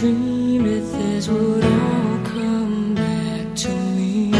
dreameth this would all come back to me.